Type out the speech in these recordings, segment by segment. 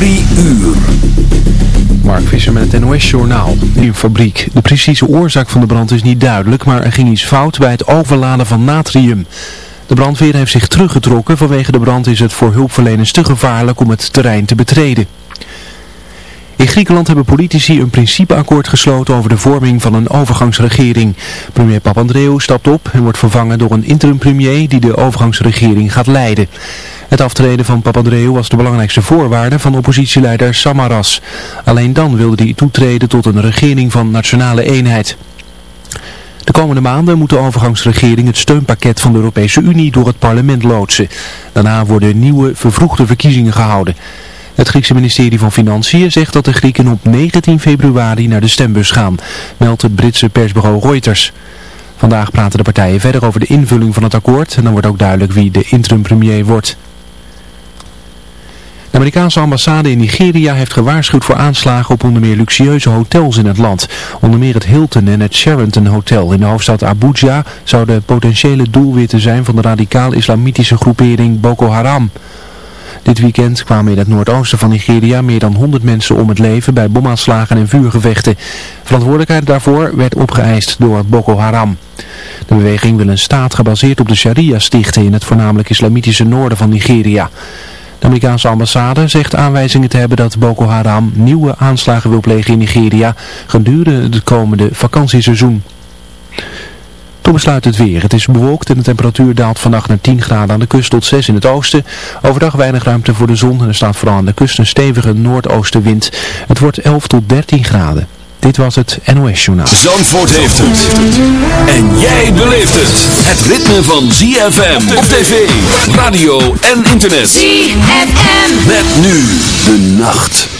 Drie uur. Mark Visser met het NOS-journaal. In fabriek. De precieze oorzaak van de brand is niet duidelijk, maar er ging iets fout bij het overladen van natrium. De brandweer heeft zich teruggetrokken. Vanwege de brand is het voor hulpverleners te gevaarlijk om het terrein te betreden. In Griekenland hebben politici een principeakkoord gesloten over de vorming van een overgangsregering. Premier Papandreou stapt op en wordt vervangen door een interim-premier die de overgangsregering gaat leiden. Het aftreden van Papandreou was de belangrijkste voorwaarde van oppositieleider Samaras. Alleen dan wilde hij toetreden tot een regering van nationale eenheid. De komende maanden moet de overgangsregering het steunpakket van de Europese Unie door het parlement loodsen. Daarna worden nieuwe vervroegde verkiezingen gehouden. Het Griekse ministerie van Financiën zegt dat de Grieken op 19 februari naar de stembus gaan, meldt het Britse persbureau Reuters. Vandaag praten de partijen verder over de invulling van het akkoord en dan wordt ook duidelijk wie de interim premier wordt. De Amerikaanse ambassade in Nigeria heeft gewaarschuwd voor aanslagen op onder meer luxueuze hotels in het land. Onder meer het Hilton en het Sheraton Hotel in de hoofdstad Abuja zouden potentiële doelwitten zijn van de radicaal-islamitische groepering Boko Haram. Dit weekend kwamen in het noordoosten van Nigeria meer dan 100 mensen om het leven bij bomaanslagen en vuurgevechten. Verantwoordelijkheid daarvoor werd opgeëist door Boko Haram. De beweging wil een staat gebaseerd op de sharia stichten in het voornamelijk islamitische noorden van Nigeria. De Amerikaanse ambassade zegt aanwijzingen te hebben dat Boko Haram nieuwe aanslagen wil plegen in Nigeria gedurende het komende vakantieseizoen. Besluit het weer. Het is bewolkt en de temperatuur daalt vannacht naar 10 graden aan de kust tot 6 in het oosten. Overdag weinig ruimte voor de zon en er staat vooral aan de kust een stevige noordoostenwind. Het wordt 11 tot 13 graden. Dit was het NOS Journaal. Zandvoort heeft het. En jij beleeft het. Het ritme van ZFM op tv, radio en internet. ZFM. Met nu de nacht.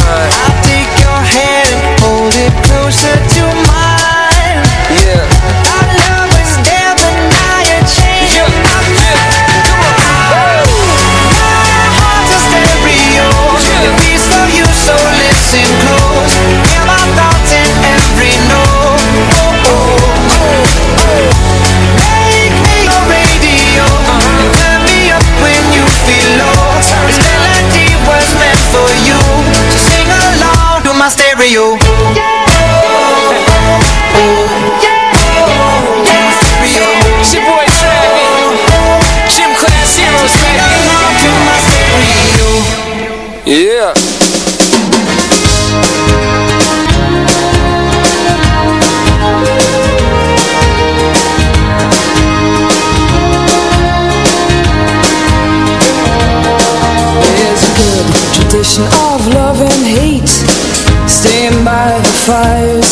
hard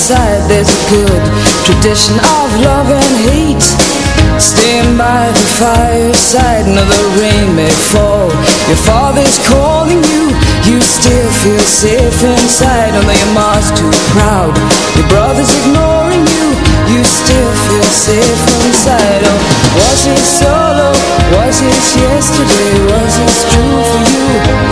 fireside There's a good tradition of love and hate Staying by the fireside Another rain may fall Your father's calling you You still feel safe inside Although your mom's too proud Your brother's ignoring you You still feel safe inside Oh, was it solo? Was it yesterday? Was it true for you?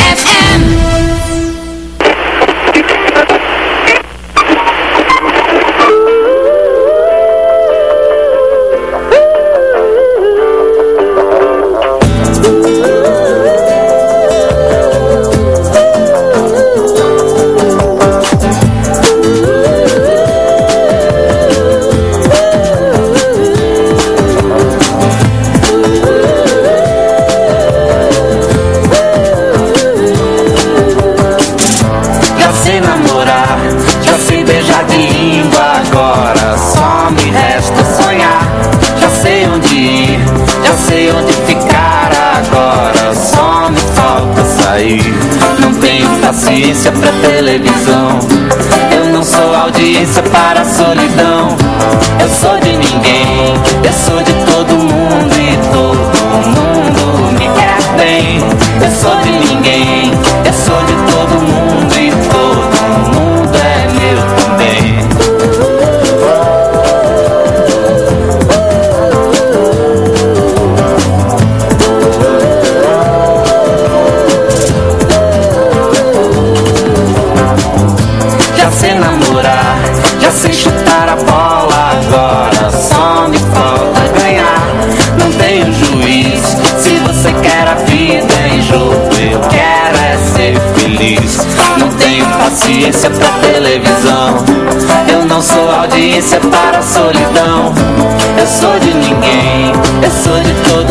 is a fire. solidão. Eu sou de ninguém, eu sou de todo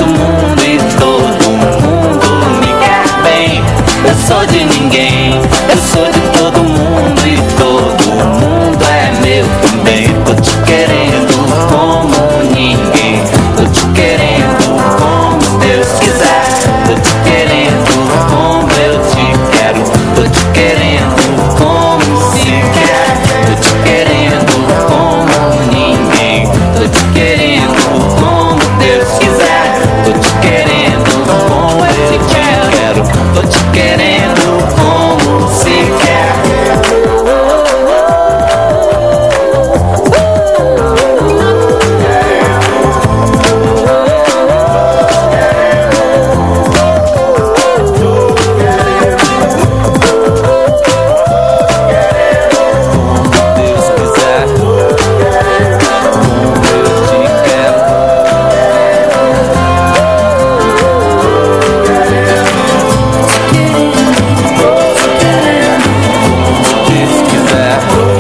Oh.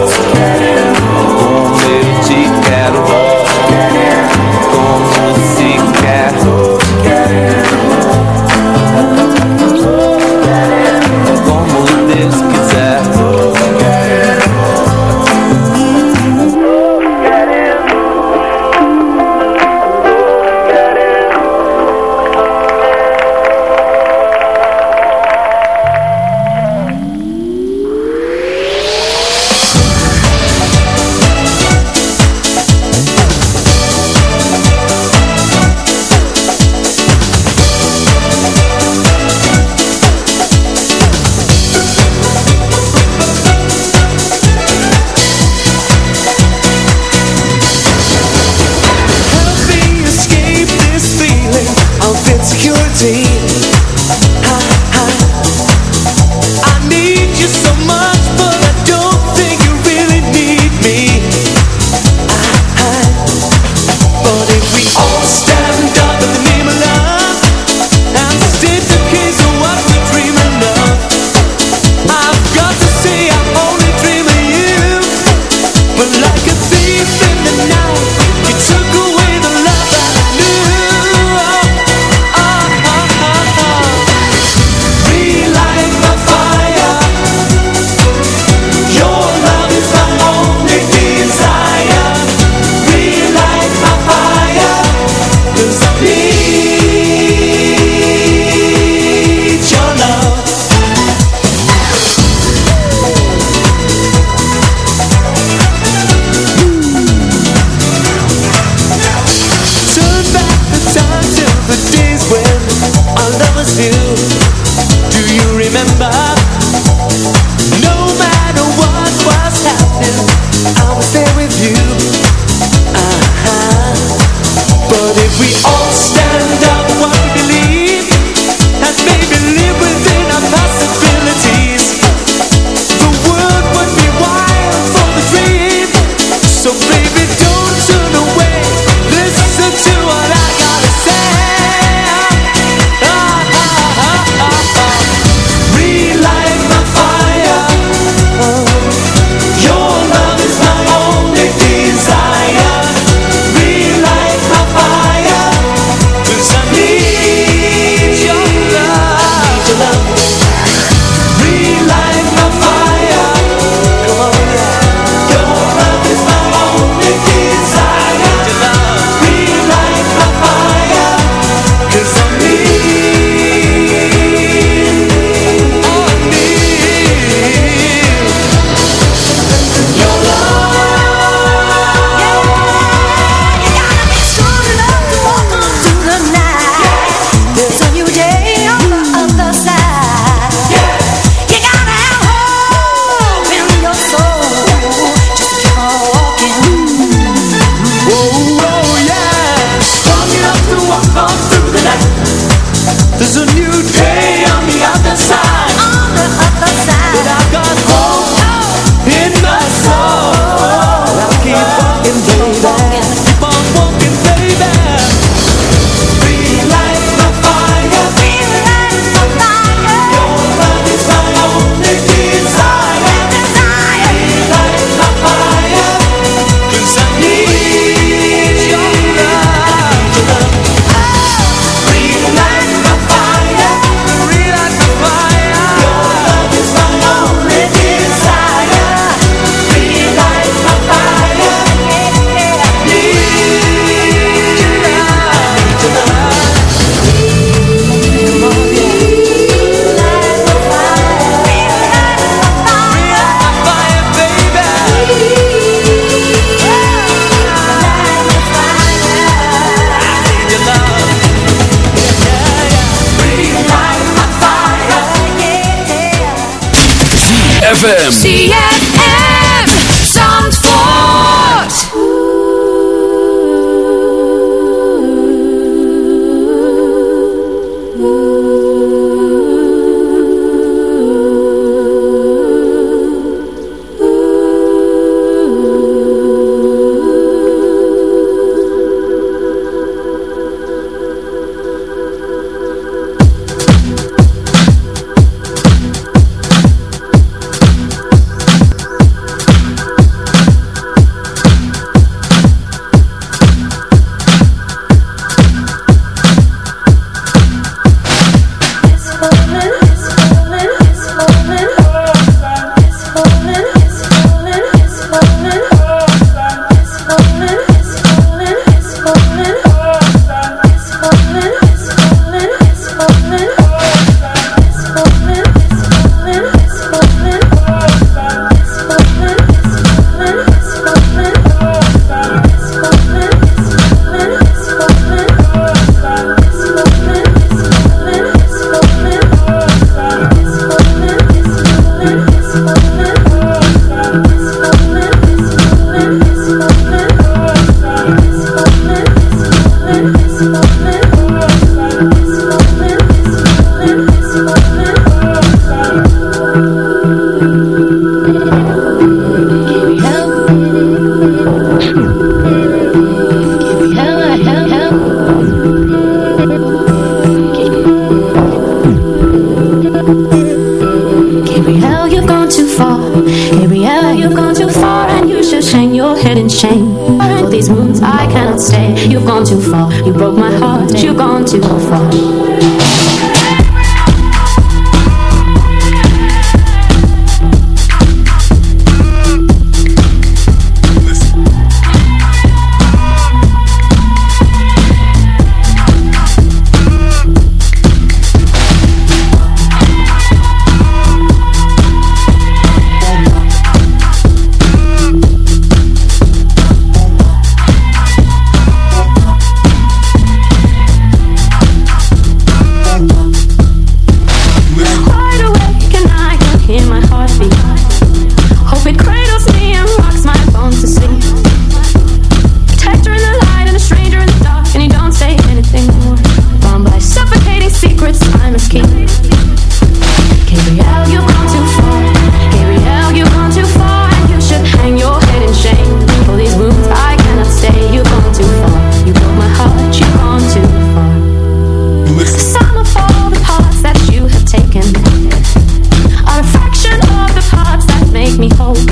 ZFM.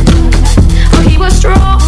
Oh, he was strong.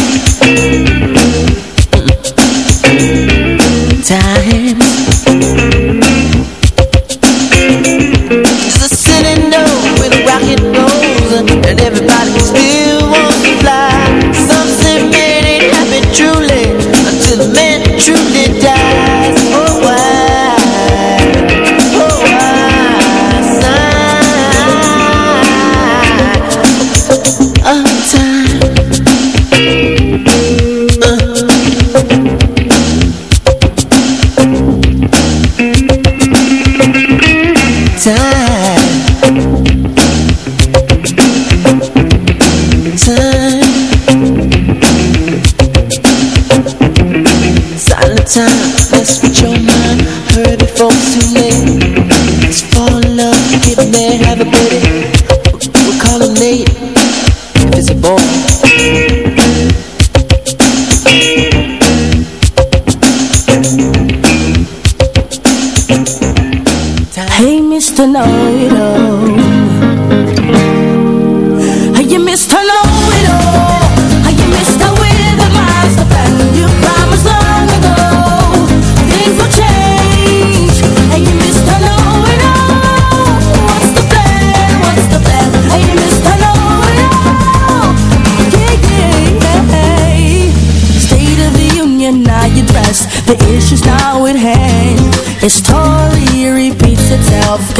If it's a boy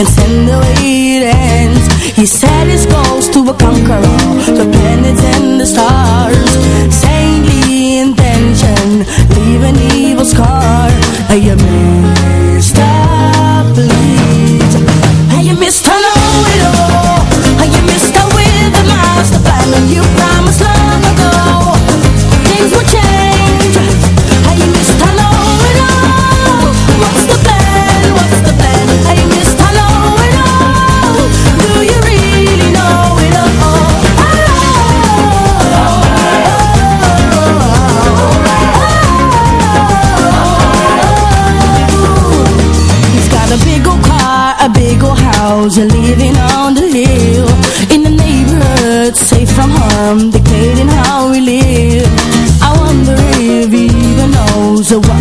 itself Concern the house, and living on the hill. In the neighborhood, safe from harm, dictating how we live. I wonder if he even knows what's